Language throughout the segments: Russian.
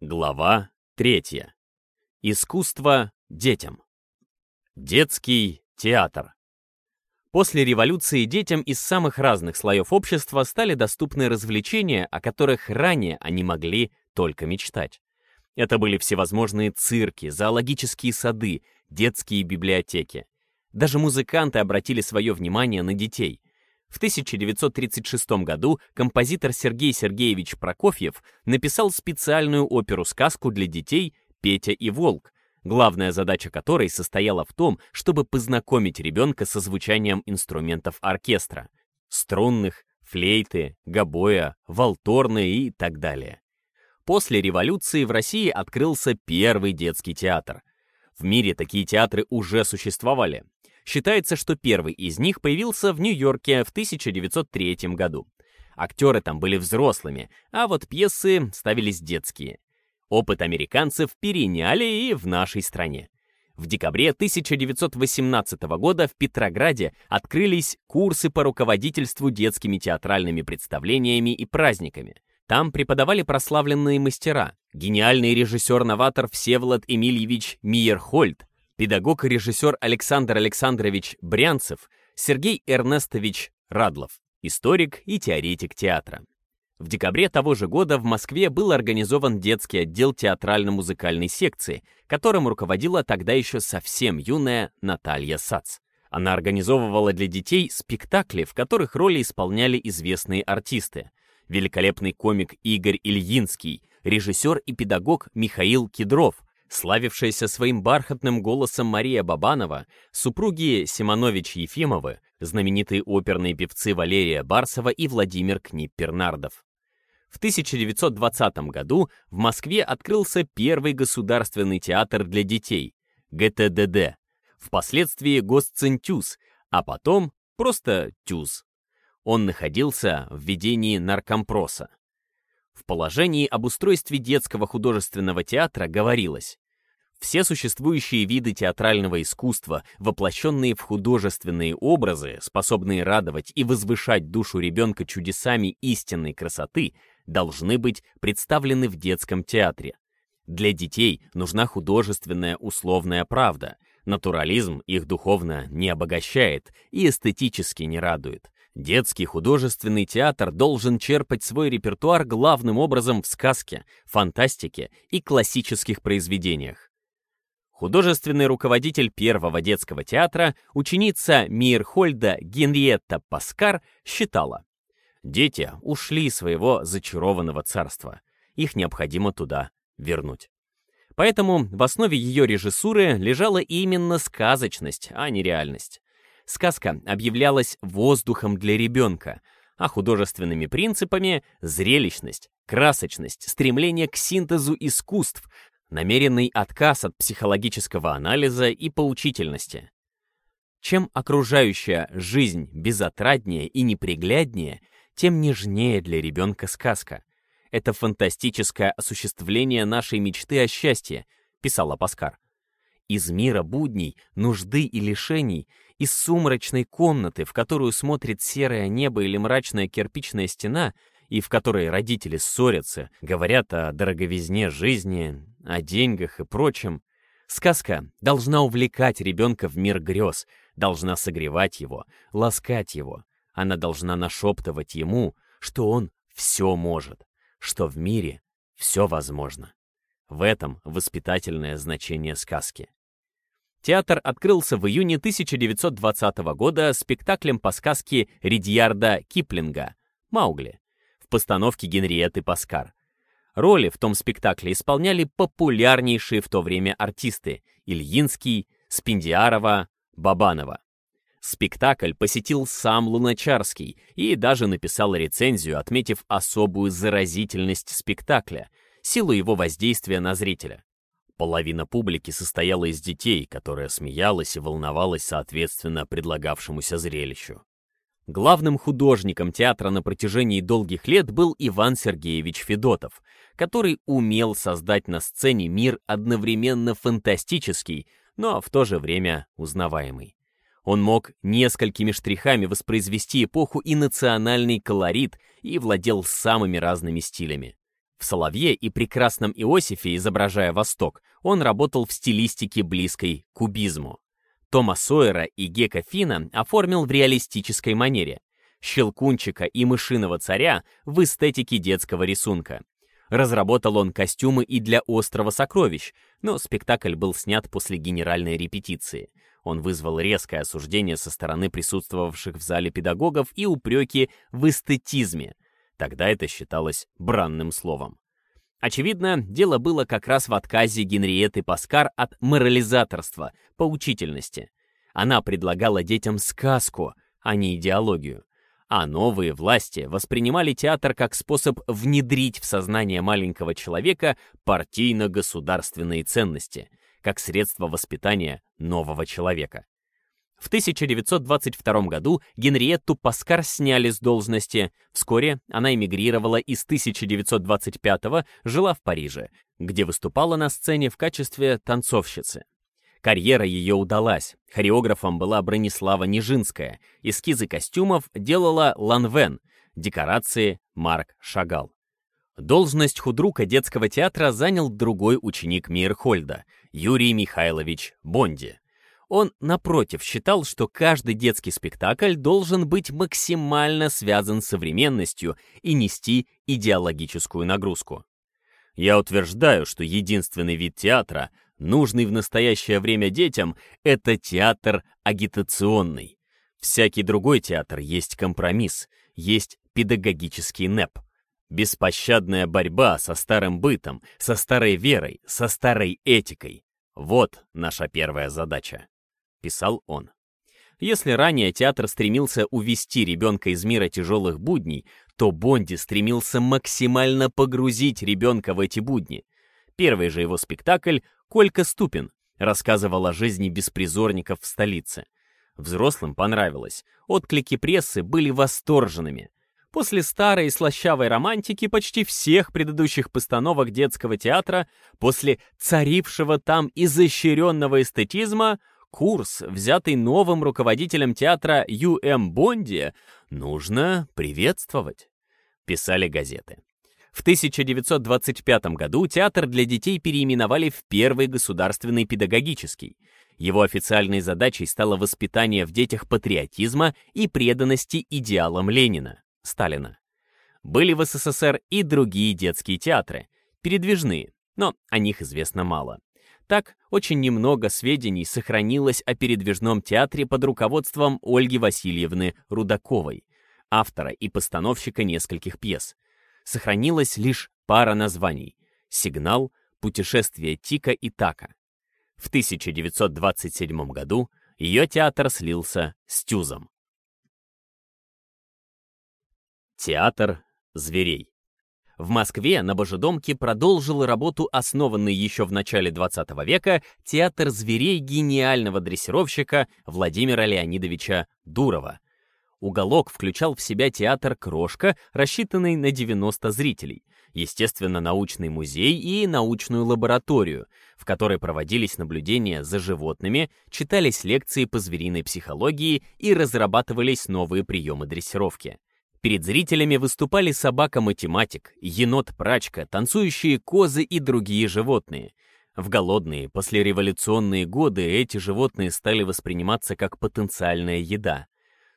Глава третья. Искусство детям. Детский театр. После революции детям из самых разных слоев общества стали доступны развлечения, о которых ранее они могли только мечтать. Это были всевозможные цирки, зоологические сады, детские библиотеки. Даже музыканты обратили свое внимание на детей. В 1936 году композитор Сергей Сергеевич Прокофьев написал специальную оперу-сказку для детей «Петя и Волк», главная задача которой состояла в том, чтобы познакомить ребенка со звучанием инструментов оркестра — струнных, флейты, гобоя, валторны и так далее. После революции в России открылся первый детский театр. В мире такие театры уже существовали. Считается, что первый из них появился в Нью-Йорке в 1903 году. Актеры там были взрослыми, а вот пьесы ставились детские. Опыт американцев переняли и в нашей стране. В декабре 1918 года в Петрограде открылись курсы по руководительству детскими театральными представлениями и праздниками. Там преподавали прославленные мастера, гениальный режиссер-новатор Всеволод Эмильевич Миерхольд, педагог и режиссер Александр Александрович Брянцев, Сергей Эрнестович Радлов, историк и теоретик театра. В декабре того же года в Москве был организован детский отдел театрально-музыкальной секции, которым руководила тогда еще совсем юная Наталья Сац. Она организовывала для детей спектакли, в которых роли исполняли известные артисты. Великолепный комик Игорь Ильинский, режиссер и педагог Михаил Кедров, славившаяся своим бархатным голосом Мария Бабанова, супруги Симонович-Ефимовы, знаменитые оперные певцы Валерия Барсова и Владимир Книппернардов. В 1920 году в Москве открылся первый государственный театр для детей – ГТДД, впоследствии Госцентюз, а потом просто ТЮЗ. Он находился в ведении наркомпроса. В положении об устройстве детского художественного театра говорилось все существующие виды театрального искусства, воплощенные в художественные образы, способные радовать и возвышать душу ребенка чудесами истинной красоты, должны быть представлены в детском театре. Для детей нужна художественная условная правда. Натурализм их духовно не обогащает и эстетически не радует. Детский художественный театр должен черпать свой репертуар главным образом в сказке, фантастике и классических произведениях. Художественный руководитель первого детского театра, ученица Мирхольда Генриетта Паскар, считала, дети ушли из своего зачарованного царства, их необходимо туда вернуть. Поэтому в основе ее режиссуры лежала именно сказочность, а не реальность. Сказка объявлялась воздухом для ребенка, а художественными принципами — зрелищность, красочность, стремление к синтезу искусств, намеренный отказ от психологического анализа и поучительности. Чем окружающая жизнь безотраднее и непригляднее, тем нежнее для ребенка сказка. Это фантастическое осуществление нашей мечты о счастье, писала Паскар. Из мира будней, нужды и лишений из сумрачной комнаты, в которую смотрит серое небо или мрачная кирпичная стена, и в которой родители ссорятся, говорят о дороговизне жизни, о деньгах и прочем, сказка должна увлекать ребенка в мир грез, должна согревать его, ласкать его. Она должна нашептывать ему, что он все может, что в мире все возможно. В этом воспитательное значение сказки. Театр открылся в июне 1920 года спектаклем по сказке Ридьярда Киплинга «Маугли» в постановке Генриетты Паскар. Роли в том спектакле исполняли популярнейшие в то время артисты Ильинский, Спиндиарова, Бабанова. Спектакль посетил сам Луначарский и даже написал рецензию, отметив особую заразительность спектакля, силу его воздействия на зрителя. Половина публики состояла из детей, которая смеялась и волновалась соответственно предлагавшемуся зрелищу. Главным художником театра на протяжении долгих лет был Иван Сергеевич Федотов, который умел создать на сцене мир одновременно фантастический, но в то же время узнаваемый. Он мог несколькими штрихами воспроизвести эпоху и национальный колорит и владел самыми разными стилями. В «Соловье» и «Прекрасном Иосифе», изображая Восток, он работал в стилистике близкой к кубизму. Тома Сойера и Гека Фина оформил в реалистической манере. Щелкунчика и мышиного царя в эстетике детского рисунка. Разработал он костюмы и для «Острова сокровищ», но спектакль был снят после генеральной репетиции. Он вызвал резкое осуждение со стороны присутствовавших в зале педагогов и упреки в эстетизме. Тогда это считалось бранным словом. Очевидно, дело было как раз в отказе Генриетты Паскар от морализаторства, поучительности. Она предлагала детям сказку, а не идеологию. А новые власти воспринимали театр как способ внедрить в сознание маленького человека партийно-государственные ценности, как средство воспитания нового человека. В 1922 году Генриетту Паскар сняли с должности. Вскоре она эмигрировала и с 1925 жила в Париже, где выступала на сцене в качестве танцовщицы. Карьера ее удалась. Хореографом была Бронислава Нижинская. Эскизы костюмов делала Ланвен. Декорации — Марк Шагал. Должность худрука детского театра занял другой ученик Мирхольда, Юрий Михайлович Бонди. Он, напротив, считал, что каждый детский спектакль должен быть максимально связан с современностью и нести идеологическую нагрузку. Я утверждаю, что единственный вид театра, нужный в настоящее время детям, это театр агитационный. Всякий другой театр есть компромисс, есть педагогический НЭП. Беспощадная борьба со старым бытом, со старой верой, со старой этикой. Вот наша первая задача. — писал он. Если ранее театр стремился увести ребенка из мира тяжелых будней, то Бонди стремился максимально погрузить ребенка в эти будни. Первый же его спектакль «Колька Ступин» рассказывал о жизни беспризорников в столице. Взрослым понравилось, отклики прессы были восторженными. После старой и слащавой романтики почти всех предыдущих постановок детского театра, после царившего там изощренного эстетизма, курс, взятый новым руководителем театра Ю.М. Бонди, нужно приветствовать, писали газеты. В 1925 году театр для детей переименовали в Первый государственный педагогический. Его официальной задачей стало воспитание в детях патриотизма и преданности идеалам Ленина, Сталина. Были в СССР и другие детские театры, передвижные, но о них известно мало. Так, очень немного сведений сохранилось о передвижном театре под руководством Ольги Васильевны Рудаковой, автора и постановщика нескольких пьес. Сохранилась лишь пара названий «Сигнал», «Путешествие Тика и Така». В 1927 году ее театр слился с Тюзом. Театр зверей в Москве на Божедомке продолжил работу основанный еще в начале 20 века театр зверей гениального дрессировщика Владимира Леонидовича Дурова. Уголок включал в себя театр «Крошка», рассчитанный на 90 зрителей, естественно, научный музей и научную лабораторию, в которой проводились наблюдения за животными, читались лекции по звериной психологии и разрабатывались новые приемы дрессировки. Перед зрителями выступали собака-математик, енот-прачка, танцующие козы и другие животные. В голодные, послереволюционные годы эти животные стали восприниматься как потенциальная еда.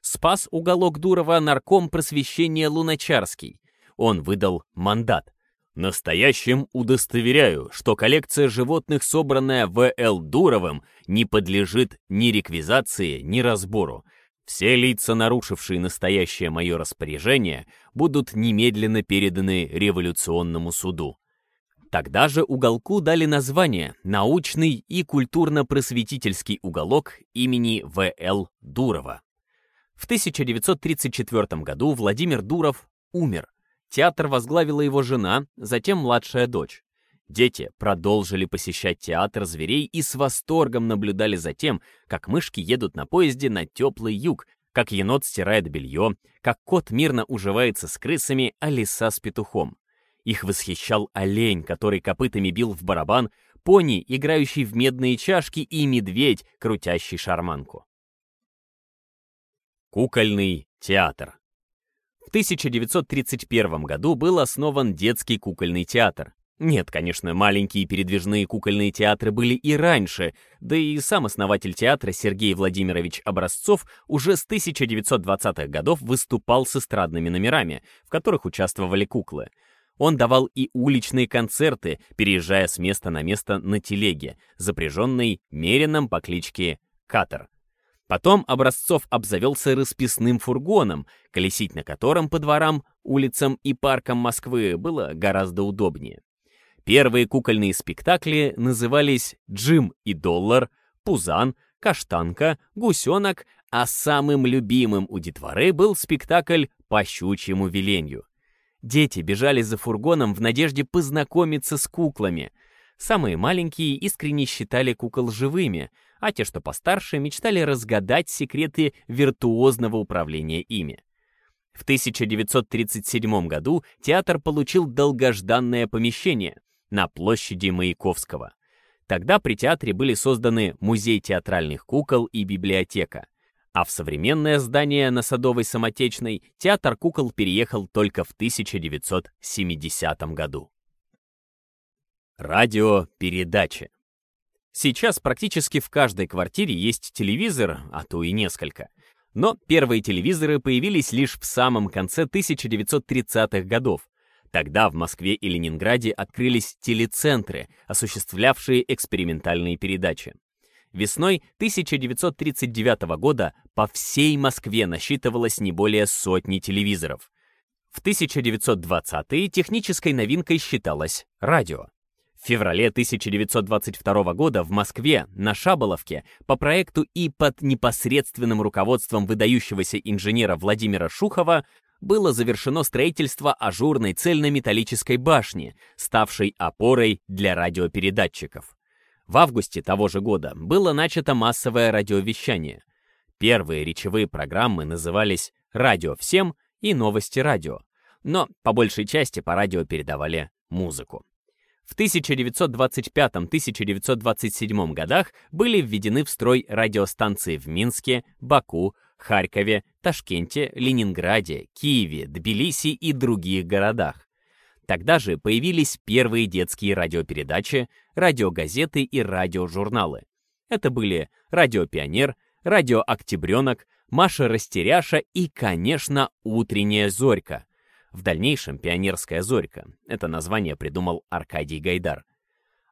Спас уголок Дурова нарком просвещения Луначарский. Он выдал мандат. Настоящим удостоверяю, что коллекция животных, собранная В.Л. Дуровым, не подлежит ни реквизации, ни разбору. Все лица, нарушившие настоящее мое распоряжение, будут немедленно переданы революционному суду. Тогда же уголку дали название «Научный и культурно-просветительский уголок имени В.Л. Дурова». В 1934 году Владимир Дуров умер. Театр возглавила его жена, затем младшая дочь. Дети продолжили посещать театр зверей и с восторгом наблюдали за тем, как мышки едут на поезде на теплый юг, как енот стирает белье, как кот мирно уживается с крысами, а лиса с петухом. Их восхищал олень, который копытами бил в барабан, пони, играющий в медные чашки, и медведь, крутящий шарманку. Кукольный театр В 1931 году был основан детский кукольный театр. Нет, конечно, маленькие передвижные кукольные театры были и раньше, да и сам основатель театра Сергей Владимирович Образцов уже с 1920-х годов выступал с эстрадными номерами, в которых участвовали куклы. Он давал и уличные концерты, переезжая с места на место на телеге, запряженной Мерином по кличке Катер. Потом Образцов обзавелся расписным фургоном, колесить на котором по дворам, улицам и паркам Москвы было гораздо удобнее. Первые кукольные спектакли назывались «Джим и доллар», «Пузан», «Каштанка», «Гусенок», а самым любимым у детворы был спектакль «По щучьему веленью». Дети бежали за фургоном в надежде познакомиться с куклами. Самые маленькие искренне считали кукол живыми, а те, что постарше, мечтали разгадать секреты виртуозного управления ими. В 1937 году театр получил долгожданное помещение на площади Маяковского. Тогда при театре были созданы Музей театральных кукол и библиотека. А в современное здание на Садовой Самотечной театр кукол переехал только в 1970 году. Радиопередачи. Сейчас практически в каждой квартире есть телевизор, а то и несколько. Но первые телевизоры появились лишь в самом конце 1930-х годов, Тогда в Москве и Ленинграде открылись телецентры, осуществлявшие экспериментальные передачи. Весной 1939 года по всей Москве насчитывалось не более сотни телевизоров. В 1920-е технической новинкой считалось радио. В феврале 1922 года в Москве, на Шаболовке, по проекту и под непосредственным руководством выдающегося инженера Владимира Шухова было завершено строительство ажурной цельнометаллической башни, ставшей опорой для радиопередатчиков. В августе того же года было начато массовое радиовещание. Первые речевые программы назывались «Радио всем» и «Новости радио», но по большей части по радио передавали музыку. В 1925-1927 годах были введены в строй радиостанции в Минске, Баку, Харькове, Ташкенте, Ленинграде, Киеве, Тбилиси и других городах. Тогда же появились первые детские радиопередачи, радиогазеты и радиожурналы. Это были «Радио Пионер», «Радио Октябренок», «Маша Растеряша» и, конечно, «Утренняя зорька». В дальнейшем «Пионерская зорька» — это название придумал Аркадий Гайдар.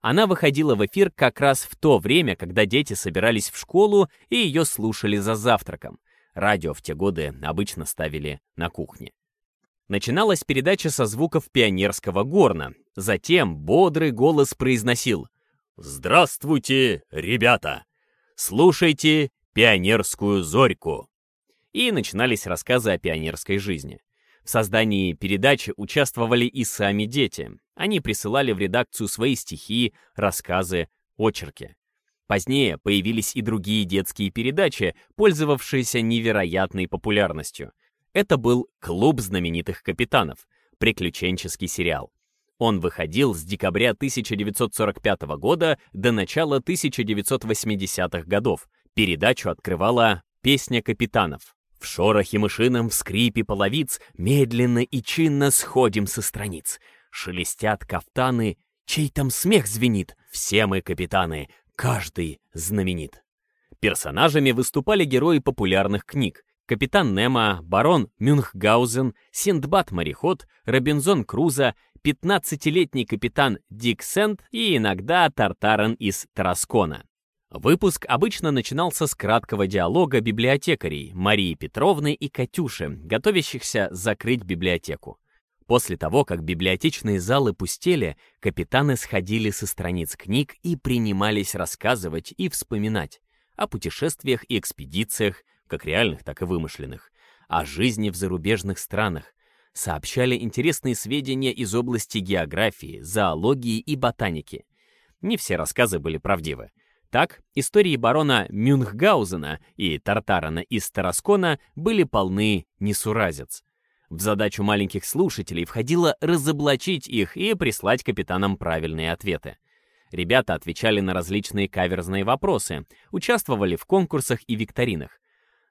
Она выходила в эфир как раз в то время, когда дети собирались в школу и ее слушали за завтраком. Радио в те годы обычно ставили на кухне. Начиналась передача со звуков пионерского горна. Затем бодрый голос произносил «Здравствуйте, ребята! Слушайте пионерскую зорьку!» И начинались рассказы о пионерской жизни. В создании передачи участвовали и сами дети. Они присылали в редакцию свои стихи, рассказы, очерки. Позднее появились и другие детские передачи, пользовавшиеся невероятной популярностью. Это был «Клуб знаменитых капитанов», приключенческий сериал. Он выходил с декабря 1945 года до начала 1980-х годов. Передачу открывала «Песня капитанов». В шорохе мышином, в скрипе половиц медленно и чинно сходим со страниц. Шелестят кафтаны, чей там смех звенит. Все мы капитаны, Каждый знаменит. Персонажами выступали герои популярных книг. Капитан Немо, барон Мюнхгаузен, Синдбад-мореход, Робинзон Крузо, 15-летний капитан Дик Сент и иногда Тартаран из Тараскона. Выпуск обычно начинался с краткого диалога библиотекарей Марии Петровны и Катюши, готовящихся закрыть библиотеку. После того, как библиотечные залы пустели, капитаны сходили со страниц книг и принимались рассказывать и вспоминать о путешествиях и экспедициях, как реальных, так и вымышленных, о жизни в зарубежных странах, сообщали интересные сведения из области географии, зоологии и ботаники. Не все рассказы были правдивы. Так, истории барона Мюнхгаузена и Тартарана из Тараскона были полны несуразец. В задачу маленьких слушателей входило разоблачить их и прислать капитанам правильные ответы. Ребята отвечали на различные каверзные вопросы, участвовали в конкурсах и викторинах.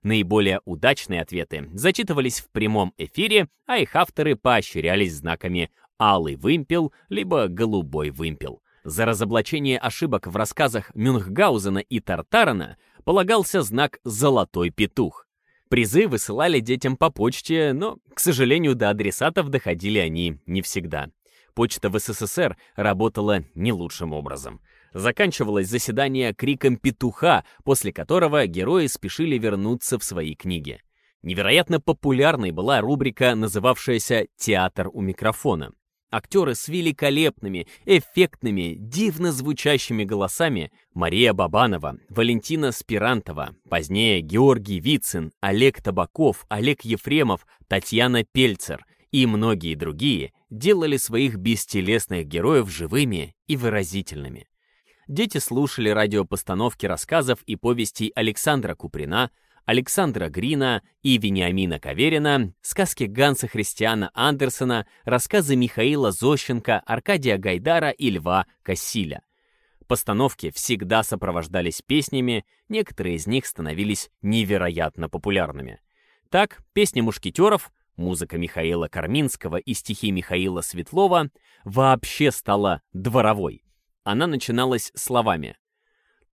Наиболее удачные ответы зачитывались в прямом эфире, а их авторы поощрялись знаками «алый вымпел» либо «голубой вымпел». За разоблачение ошибок в рассказах Мюнхгаузена и Тартарана полагался знак «золотой петух». Призы высылали детям по почте, но, к сожалению, до адресатов доходили они не всегда. Почта в СССР работала не лучшим образом. Заканчивалось заседание криком петуха, после которого герои спешили вернуться в свои книги. Невероятно популярной была рубрика, называвшаяся «Театр у микрофона». Актеры с великолепными, эффектными, дивно звучащими голосами Мария Бабанова, Валентина Спирантова, позднее Георгий Вицин, Олег Табаков, Олег Ефремов, Татьяна Пельцер и многие другие делали своих бестелесных героев живыми и выразительными. Дети слушали радиопостановки рассказов и повестей Александра Куприна, Александра Грина и Вениамина Каверина, сказки Ганса Христиана Андерсона, рассказы Михаила Зощенко, Аркадия Гайдара и Льва Кассиля. Постановки всегда сопровождались песнями, некоторые из них становились невероятно популярными. Так, песня мушкетеров, музыка Михаила Карминского и стихи Михаила Светлова вообще стала дворовой. Она начиналась словами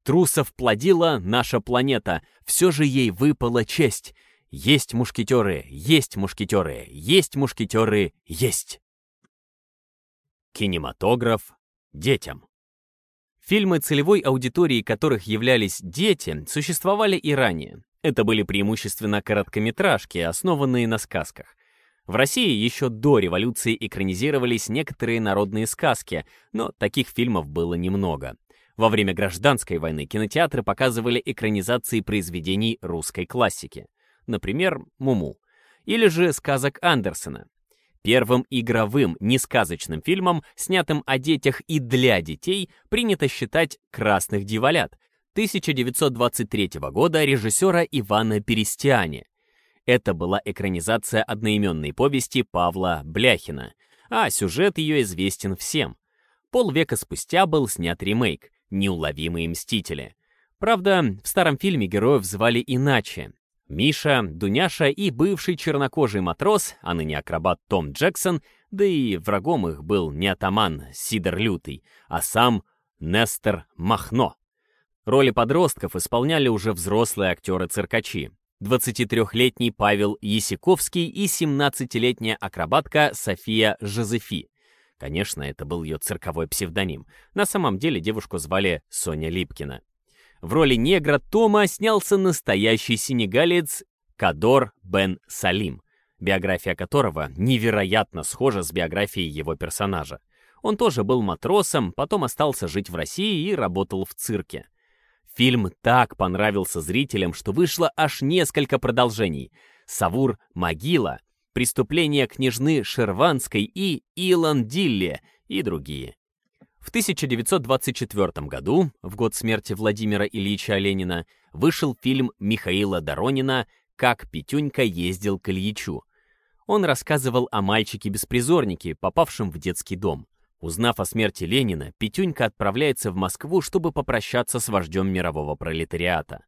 Трусов плодила наша планета, все же ей выпала честь. Есть мушкетеры, есть мушкетеры, есть мушкетеры, есть. Кинематограф детям. Фильмы, целевой аудиторией которых являлись дети, существовали и ранее. Это были преимущественно короткометражки, основанные на сказках. В России еще до революции экранизировались некоторые народные сказки, но таких фильмов было немного. Во время гражданской войны кинотеатры показывали экранизации произведений русской классики. Например, «Муму». Или же сказок Андерсона. Первым игровым, несказочным фильмом, снятым о детях и для детей, принято считать «Красных дьяволят» 1923 года режиссера Ивана Перестиани. Это была экранизация одноименной повести Павла Бляхина, а сюжет ее известен всем. Полвека спустя был снят ремейк, неуловимые мстители. Правда, в старом фильме героев звали иначе. Миша, Дуняша и бывший чернокожий матрос, а ныне акробат Том Джексон, да и врагом их был не атаман Сидор Лютый, а сам Нестер Махно. Роли подростков исполняли уже взрослые актеры-циркачи. 23-летний Павел Есиковский и 17-летняя акробатка София Жозефи. Конечно, это был ее цирковой псевдоним. На самом деле девушку звали Соня Липкина. В роли негра Тома снялся настоящий сенегалец Кадор Бен Салим, биография которого невероятно схожа с биографией его персонажа. Он тоже был матросом, потом остался жить в России и работал в цирке. Фильм так понравился зрителям, что вышло аж несколько продолжений. «Савур Могила», «Преступления княжны Шерванской» и «Илон Дилле» и другие. В 1924 году, в год смерти Владимира Ильича Ленина, вышел фильм Михаила Доронина «Как Петюнька ездил к Ильичу». Он рассказывал о мальчике-беспризорнике, попавшем в детский дом. Узнав о смерти Ленина, Петюнька отправляется в Москву, чтобы попрощаться с вождем мирового пролетариата.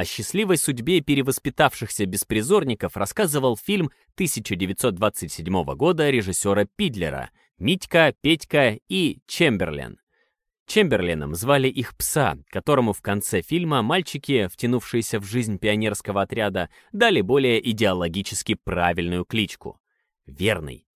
О счастливой судьбе перевоспитавшихся беспризорников рассказывал фильм 1927 года режиссера Пидлера «Митька, Петька и Чемберлен». Чемберленом звали их пса, которому в конце фильма мальчики, втянувшиеся в жизнь пионерского отряда, дали более идеологически правильную кличку — «Верный».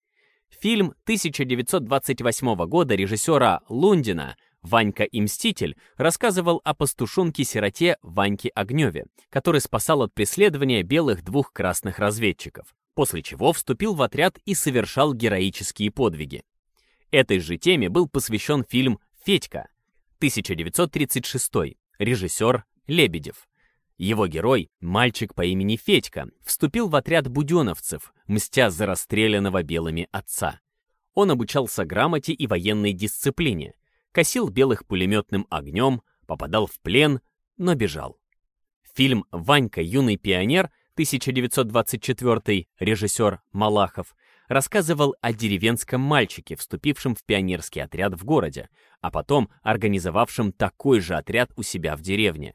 Фильм 1928 года режиссера Лундина Ванька и Мститель рассказывал о пастушонке-сироте Ваньке Огневе, который спасал от преследования белых двух красных разведчиков, после чего вступил в отряд и совершал героические подвиги. Этой же теме был посвящен фильм «Федька» 1936, режиссер Лебедев. Его герой, мальчик по имени Федька, вступил в отряд буденовцев, мстя за расстрелянного белыми отца. Он обучался грамоте и военной дисциплине, косил белых пулеметным огнем, попадал в плен, но бежал. Фильм «Ванька. Юный пионер» 1924 режиссер Малахов рассказывал о деревенском мальчике, вступившем в пионерский отряд в городе, а потом организовавшем такой же отряд у себя в деревне.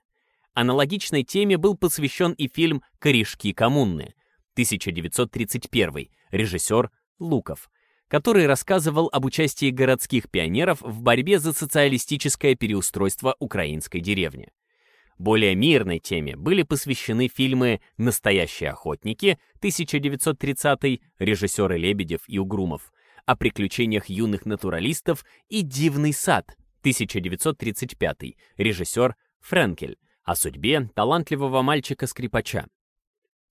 Аналогичной теме был посвящен и фильм «Корешки коммуны» 1931, режиссер Луков, который рассказывал об участии городских пионеров в борьбе за социалистическое переустройство украинской деревни. Более мирной теме были посвящены фильмы «Настоящие охотники» 1930 режиссеры Лебедев и Угрумов, о приключениях юных натуралистов и «Дивный сад» 1935 режиссер Френкель, о судьбе талантливого мальчика-скрипача.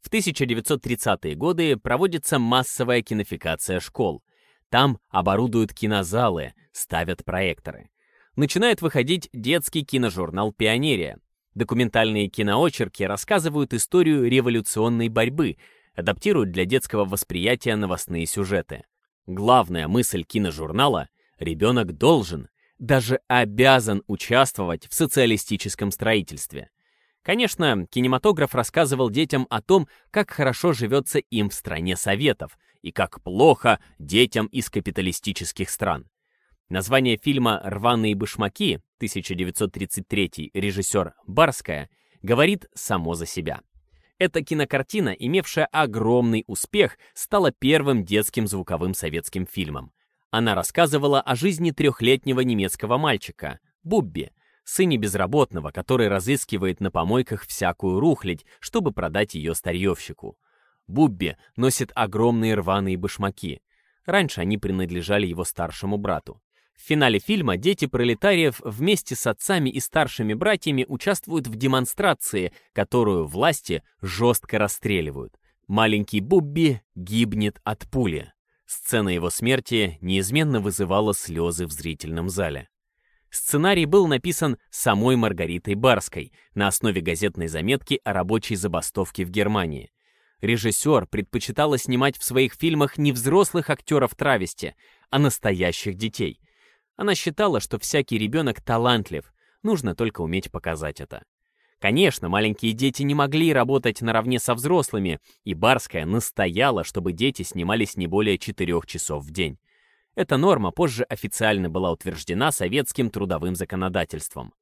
В 1930-е годы проводится массовая кинофикация школ. Там оборудуют кинозалы, ставят проекторы. Начинает выходить детский киножурнал «Пионерия», Документальные киноочерки рассказывают историю революционной борьбы, адаптируют для детского восприятия новостные сюжеты. Главная мысль киножурнала — ребенок должен, даже обязан участвовать в социалистическом строительстве. Конечно, кинематограф рассказывал детям о том, как хорошо живется им в стране Советов и как плохо детям из капиталистических стран. Название фильма «Рваные башмаки» 1933 режиссер Барская говорит само за себя. Эта кинокартина, имевшая огромный успех, стала первым детским звуковым советским фильмом. Она рассказывала о жизни трехлетнего немецкого мальчика, Бубби, сыне безработного, который разыскивает на помойках всякую рухлядь, чтобы продать ее старьевщику. Бубби носит огромные рваные башмаки. Раньше они принадлежали его старшему брату. В финале фильма дети пролетариев вместе с отцами и старшими братьями участвуют в демонстрации, которую власти жестко расстреливают. Маленький Бубби гибнет от пули. Сцена его смерти неизменно вызывала слезы в зрительном зале. Сценарий был написан самой Маргаритой Барской на основе газетной заметки о рабочей забастовке в Германии. Режиссер предпочитала снимать в своих фильмах не взрослых актеров травести, а настоящих детей — она считала, что всякий ребенок талантлив, нужно только уметь показать это. Конечно, маленькие дети не могли работать наравне со взрослыми, и Барская настояла, чтобы дети снимались не более четырех часов в день. Эта норма позже официально была утверждена советским трудовым законодательством.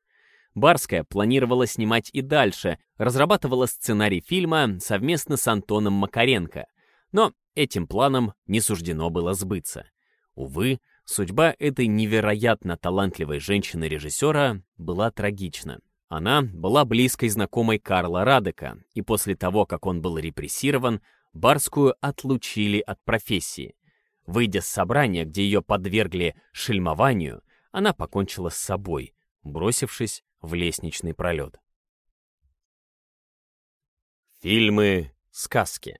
Барская планировала снимать и дальше, разрабатывала сценарий фильма совместно с Антоном Макаренко, но этим планом не суждено было сбыться. Увы, Судьба этой невероятно талантливой женщины-режиссера была трагична. Она была близкой знакомой Карла Радека, и после того, как он был репрессирован, Барскую отлучили от профессии. Выйдя с собрания, где ее подвергли шельмованию, она покончила с собой, бросившись в лестничный пролет. Фильмы сказки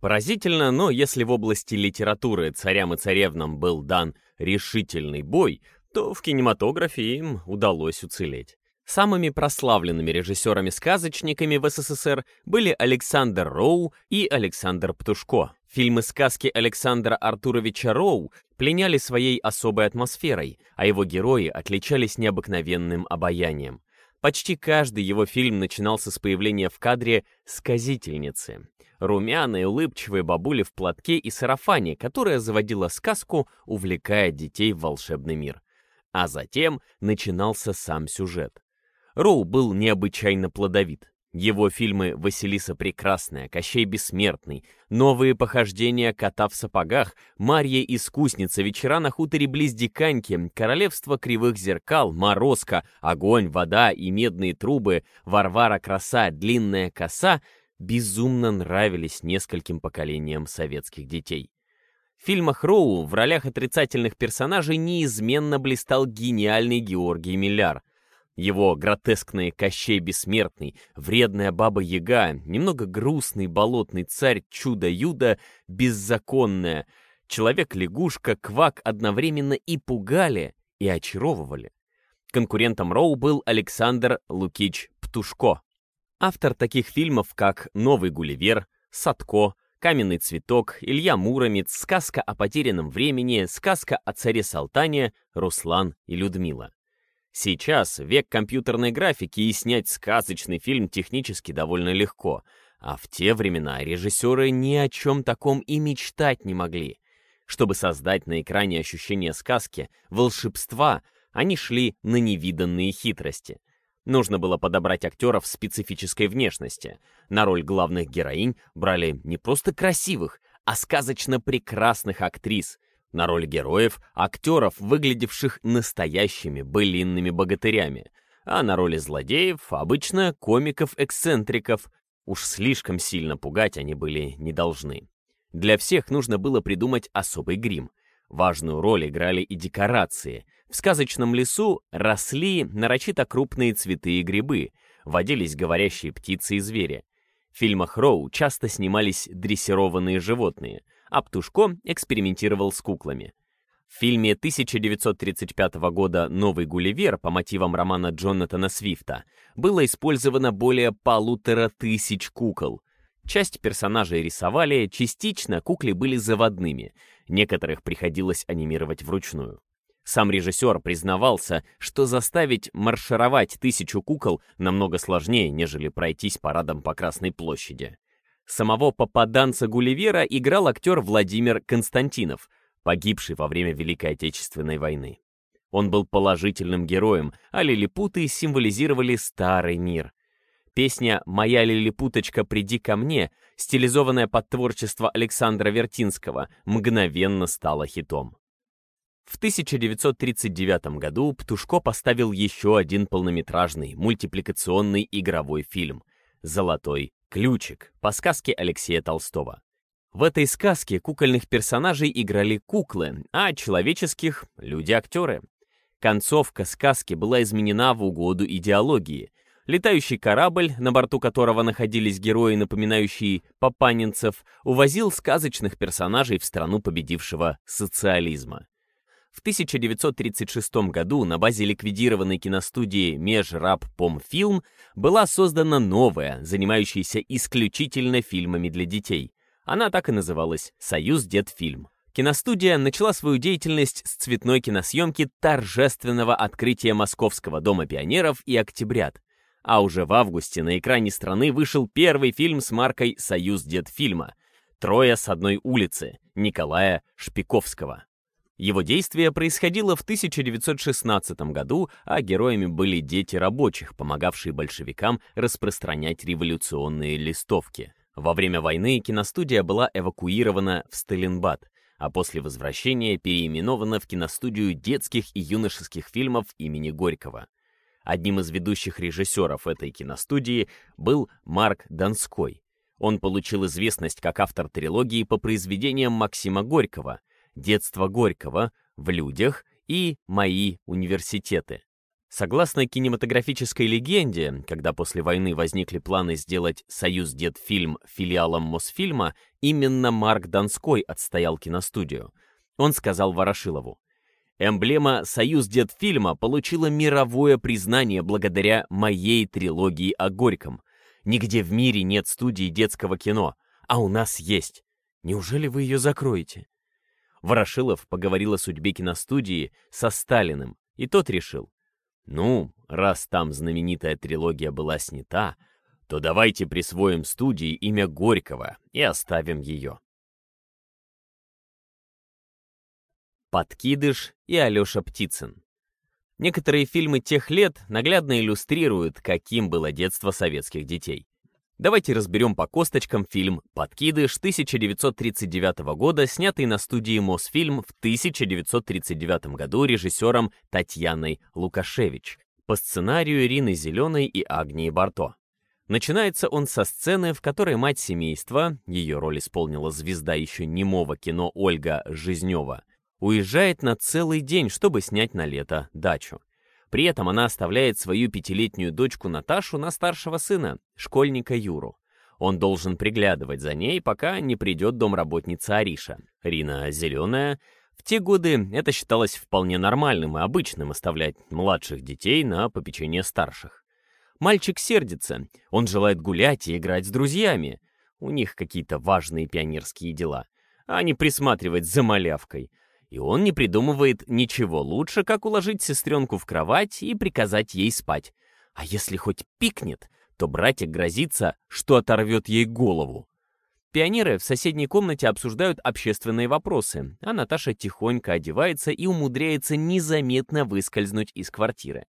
Поразительно, но если в области литературы царям и царевнам был дан решительный бой, то в кинематографе им удалось уцелеть. Самыми прославленными режиссерами-сказочниками в СССР были Александр Роу и Александр Птушко. Фильмы сказки Александра Артуровича Роу пленяли своей особой атмосферой, а его герои отличались необыкновенным обаянием. Почти каждый его фильм начинался с появления в кадре сказительницы. Румяные, улыбчивые бабули в платке и сарафане, которая заводила сказку, увлекая детей в волшебный мир. А затем начинался сам сюжет. Роу был необычайно плодовит. Его фильмы «Василиса Прекрасная», «Кощей Бессмертный», «Новые похождения кота в сапогах», «Марья Искусница», «Вечера на хуторе близ Диканьки», «Королевство кривых зеркал», «Морозко», «Огонь», «Вода» и «Медные трубы», «Варвара Краса», «Длинная коса» безумно нравились нескольким поколениям советских детей. В фильмах Роу в ролях отрицательных персонажей неизменно блистал гениальный Георгий Милляр — его гротескные Кощей Бессмертный, вредная Баба-Яга, немного грустный болотный царь Чудо-Юдо, беззаконная, Человек-лягушка, Квак одновременно и пугали, и очаровывали. Конкурентом Роу был Александр Лукич Птушко. Автор таких фильмов, как «Новый Гулливер», «Садко», «Каменный цветок», «Илья Муромец», «Сказка о потерянном времени», «Сказка о царе Салтане», «Руслан и Людмила». Сейчас век компьютерной графики и снять сказочный фильм технически довольно легко, а в те времена режиссеры ни о чем таком и мечтать не могли. Чтобы создать на экране ощущение сказки, волшебства, они шли на невиданные хитрости. Нужно было подобрать актеров специфической внешности. На роль главных героинь брали не просто красивых, а сказочно прекрасных актрис. На роль героев — актеров, выглядевших настоящими былинными богатырями. А на роли злодеев — обычно комиков-эксцентриков. Уж слишком сильно пугать они были не должны. Для всех нужно было придумать особый грим. Важную роль играли и декорации. В сказочном лесу росли нарочито крупные цветы и грибы, водились говорящие птицы и звери. В фильмах Роу часто снимались дрессированные животные, а Птушко экспериментировал с куклами. В фильме 1935 года «Новый Гулливер» по мотивам романа Джонатана Свифта было использовано более полутора тысяч кукол. Часть персонажей рисовали, частично куклы были заводными, некоторых приходилось анимировать вручную. Сам режиссер признавался, что заставить маршировать тысячу кукол намного сложнее, нежели пройтись парадом по Красной площади. Самого попаданца Гулливера играл актер Владимир Константинов, погибший во время Великой Отечественной войны. Он был положительным героем, а лилипуты символизировали старый мир. Песня «Моя лилипуточка, приди ко мне», стилизованная под творчество Александра Вертинского, мгновенно стала хитом. В 1939 году Птушко поставил еще один полнометражный мультипликационный игровой фильм «Золотой ключик» по сказке Алексея Толстого. В этой сказке кукольных персонажей играли куклы, а человеческих — люди-актеры. Концовка сказки была изменена в угоду идеологии. Летающий корабль, на борту которого находились герои, напоминающие папанинцев, увозил сказочных персонажей в страну победившего социализма. В 1936 году на базе ликвидированной киностудии Межрабпомфилм была создана новая, занимающаяся исключительно фильмами для детей. Она так и называлась «Союз Детфильм». Киностудия начала свою деятельность с цветной киносъемки торжественного открытия Московского дома пионеров и «Октябрят», а уже в августе на экране страны вышел первый фильм с маркой «Союз Детфильма» «Трое с одной улицы» Николая Шпиковского. Его действие происходило в 1916 году, а героями были дети рабочих, помогавшие большевикам распространять революционные листовки. Во время войны киностудия была эвакуирована в Сталинбад, а после возвращения переименована в киностудию детских и юношеских фильмов имени Горького. Одним из ведущих режиссеров этой киностудии был Марк Донской. Он получил известность как автор трилогии по произведениям Максима Горького «Детство Горького», «В людях» и «Мои университеты». Согласно кинематографической легенде, когда после войны возникли планы сделать «Союз Детфильм» филиалом Мосфильма, именно Марк Донской отстоял киностудию. Он сказал Ворошилову, «Эмблема «Союз Детфильма» получила мировое признание благодаря моей трилогии о Горьком. Нигде в мире нет студии детского кино, а у нас есть. Неужели вы ее закроете?» Ворошилов поговорил о судьбе киностудии со Сталиным, и тот решил, ну, раз там знаменитая трилогия была снята, то давайте присвоим студии имя Горького и оставим ее. Подкидыш и Алёша Птицын Некоторые фильмы тех лет наглядно иллюстрируют, каким было детство советских детей. Давайте разберем по косточкам фильм «Подкидыш» 1939 года, снятый на студии Мосфильм в 1939 году режиссером Татьяной Лукашевич по сценарию Ирины Зеленой и Агнии Барто. Начинается он со сцены, в которой мать семейства, ее роль исполнила звезда еще немого кино Ольга Жизнева, уезжает на целый день, чтобы снять на лето дачу. При этом она оставляет свою пятилетнюю дочку Наташу на старшего сына, школьника Юру. Он должен приглядывать за ней, пока не придет домработница Ариша. Рина Зеленая. В те годы это считалось вполне нормальным и обычным оставлять младших детей на попечение старших. Мальчик сердится, он желает гулять и играть с друзьями. У них какие-то важные пионерские дела, а не присматривать за малявкой и он не придумывает ничего лучше, как уложить сестренку в кровать и приказать ей спать. А если хоть пикнет, то братик грозится, что оторвет ей голову. Пионеры в соседней комнате обсуждают общественные вопросы, а Наташа тихонько одевается и умудряется незаметно выскользнуть из квартиры.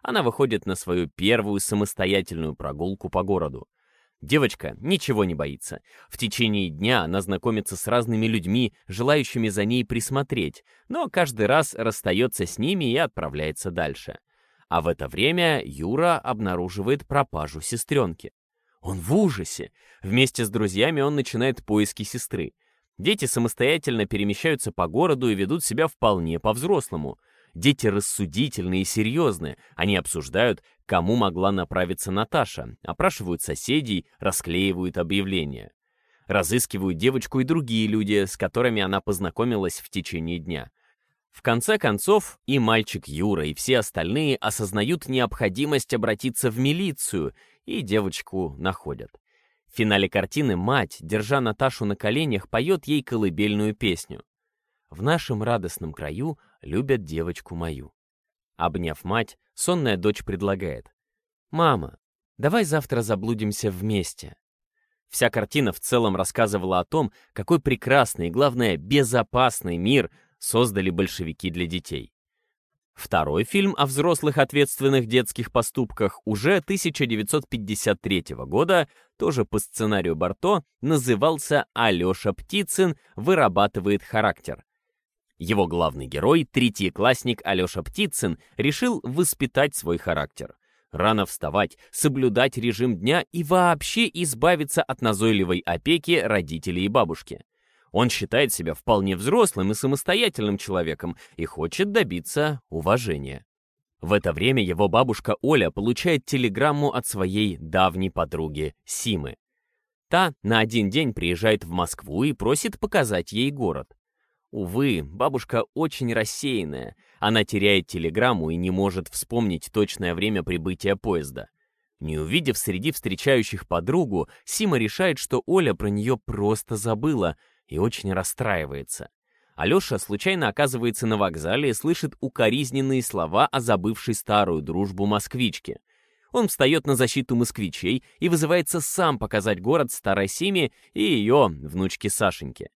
она выходит на свою первую самостоятельную прогулку по городу. Девочка ничего не боится. В течение дня она знакомится с разными людьми, желающими за ней присмотреть, но каждый раз расстается с ними и отправляется дальше. А в это время Юра обнаруживает пропажу сестренки. Он в ужасе. Вместе с друзьями он начинает поиски сестры. Дети самостоятельно перемещаются по городу и ведут себя вполне по-взрослому. Дети рассудительные и серьезные. Они обсуждают, кому могла направиться Наташа, опрашивают соседей, расклеивают объявления. Разыскивают девочку и другие люди, с которыми она познакомилась в течение дня. В конце концов, и мальчик Юра, и все остальные осознают необходимость обратиться в милицию, и девочку находят. В финале картины мать, держа Наташу на коленях, поет ей колыбельную песню. «В нашем радостном краю любят девочку мою». Обняв мать, сонная дочь предлагает. «Мама, давай завтра заблудимся вместе». Вся картина в целом рассказывала о том, какой прекрасный и, главное, безопасный мир создали большевики для детей. Второй фильм о взрослых ответственных детских поступках уже 1953 года, тоже по сценарию Барто, назывался «Алеша Птицын вырабатывает характер». Его главный герой, третьеклассник Алеша Птицын, решил воспитать свой характер. Рано вставать, соблюдать режим дня и вообще избавиться от назойливой опеки родителей и бабушки. Он считает себя вполне взрослым и самостоятельным человеком и хочет добиться уважения. В это время его бабушка Оля получает телеграмму от своей давней подруги Симы. Та на один день приезжает в Москву и просит показать ей город. Увы, бабушка очень рассеянная. Она теряет телеграмму и не может вспомнить точное время прибытия поезда. Не увидев среди встречающих подругу, Сима решает, что Оля про нее просто забыла — и очень расстраивается. Алеша случайно оказывается на вокзале и слышит укоризненные слова о забывшей старую дружбу москвичке. Он встает на защиту москвичей и вызывается сам показать город старой Симе и ее внучке Сашеньке.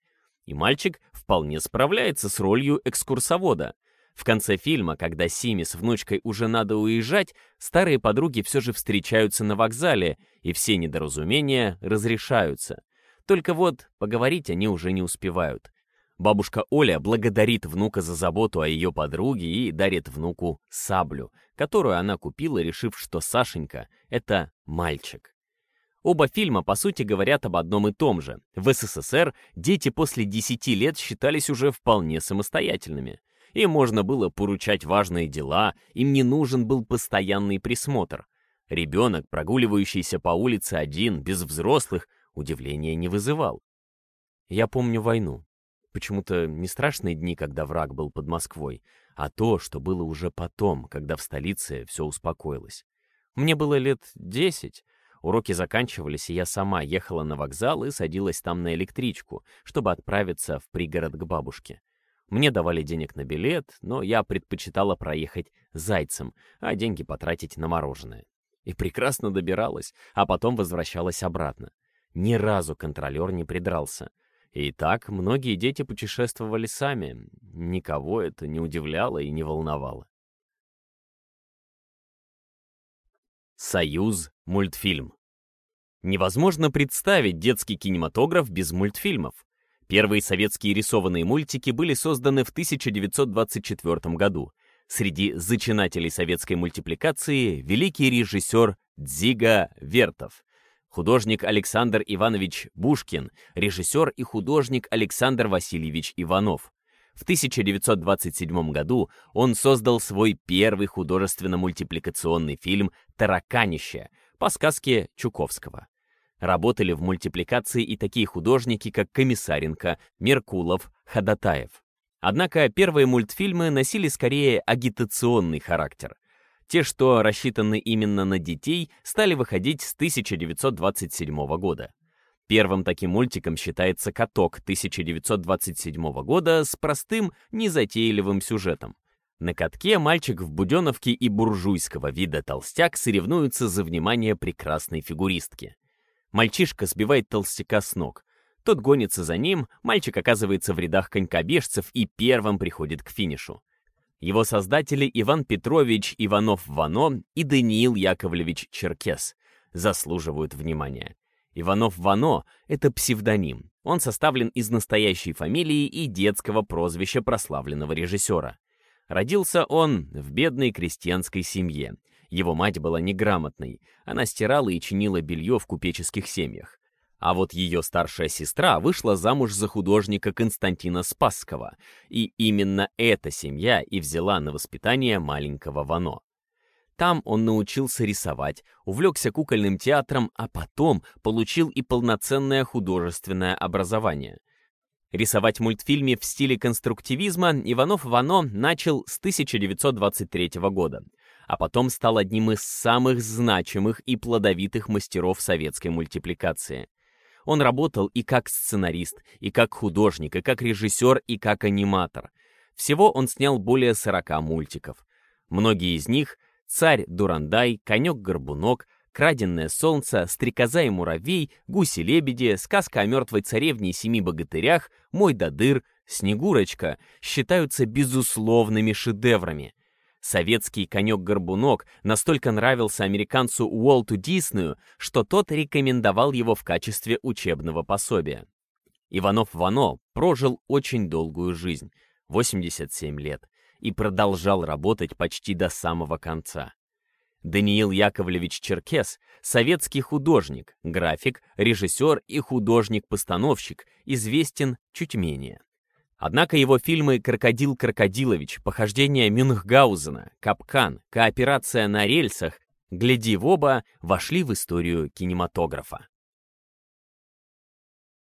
И мальчик вполне справляется с ролью экскурсовода. В конце фильма, когда Симе с внучкой уже надо уезжать, старые подруги все же встречаются на вокзале, и все недоразумения разрешаются — только вот поговорить они уже не успевают. Бабушка Оля благодарит внука за заботу о ее подруге и дарит внуку саблю, которую она купила, решив, что Сашенька — это мальчик. Оба фильма, по сути, говорят об одном и том же. В СССР дети после 10 лет считались уже вполне самостоятельными. Им можно было поручать важные дела, им не нужен был постоянный присмотр. Ребенок, прогуливающийся по улице один, без взрослых, удивления не вызывал. Я помню войну. Почему-то не страшные дни, когда враг был под Москвой, а то, что было уже потом, когда в столице все успокоилось. Мне было лет десять. Уроки заканчивались, и я сама ехала на вокзал и садилась там на электричку, чтобы отправиться в пригород к бабушке. Мне давали денег на билет, но я предпочитала проехать зайцем, а деньги потратить на мороженое. И прекрасно добиралась, а потом возвращалась обратно. Ни разу контролер не придрался. И так многие дети путешествовали сами. Никого это не удивляло и не волновало. Союз мультфильм. Невозможно представить детский кинематограф без мультфильмов. Первые советские рисованные мультики были созданы в 1924 году. Среди зачинателей советской мультипликации великий режиссер Дзига Вертов, художник Александр Иванович Бушкин, режиссер и художник Александр Васильевич Иванов. В 1927 году он создал свой первый художественно-мультипликационный фильм «Тараканище» по сказке Чуковского. Работали в мультипликации и такие художники, как Комиссаренко, Меркулов, Ходатаев. Однако первые мультфильмы носили скорее агитационный характер. Те, что рассчитаны именно на детей, стали выходить с 1927 года. Первым таким мультиком считается «Каток» 1927 года с простым, незатейливым сюжетом. На катке мальчик в буденовке и буржуйского вида толстяк соревнуются за внимание прекрасной фигуристки. Мальчишка сбивает толстяка с ног. Тот гонится за ним, мальчик оказывается в рядах конькобежцев и первым приходит к финишу. Его создатели Иван Петрович Иванов-Вано и Даниил Яковлевич Черкес заслуживают внимания. Иванов-Вано — это псевдоним. Он составлен из настоящей фамилии и детского прозвища прославленного режиссера. Родился он в бедной крестьянской семье. Его мать была неграмотной. Она стирала и чинила белье в купеческих семьях. А вот ее старшая сестра вышла замуж за художника Константина Спасского, и именно эта семья и взяла на воспитание маленького Вано. Там он научился рисовать, увлекся кукольным театром, а потом получил и полноценное художественное образование. Рисовать в мультфильме в стиле конструктивизма Иванов Вано начал с 1923 года, а потом стал одним из самых значимых и плодовитых мастеров советской мультипликации. Он работал и как сценарист, и как художник, и как режиссер, и как аниматор. Всего он снял более 40 мультиков. Многие из них «Царь Дурандай», «Конек-горбунок», «Краденное солнце», «Стрекоза и муравей», «Гуси-лебеди», «Сказка о мертвой царевне и семи богатырях», «Мой дадыр», «Снегурочка» считаются безусловными шедеврами. Советский конек-горбунок настолько нравился американцу Уолту Диснею, что тот рекомендовал его в качестве учебного пособия. Иванов Вано прожил очень долгую жизнь, 87 лет, и продолжал работать почти до самого конца. Даниил Яковлевич Черкес — советский художник, график, режиссер и художник-постановщик, известен чуть менее. Однако его фильмы «Крокодил Крокодилович», «Похождение Мюнхгаузена», «Капкан», «Кооперация на рельсах», «Гляди в оба» вошли в историю кинематографа.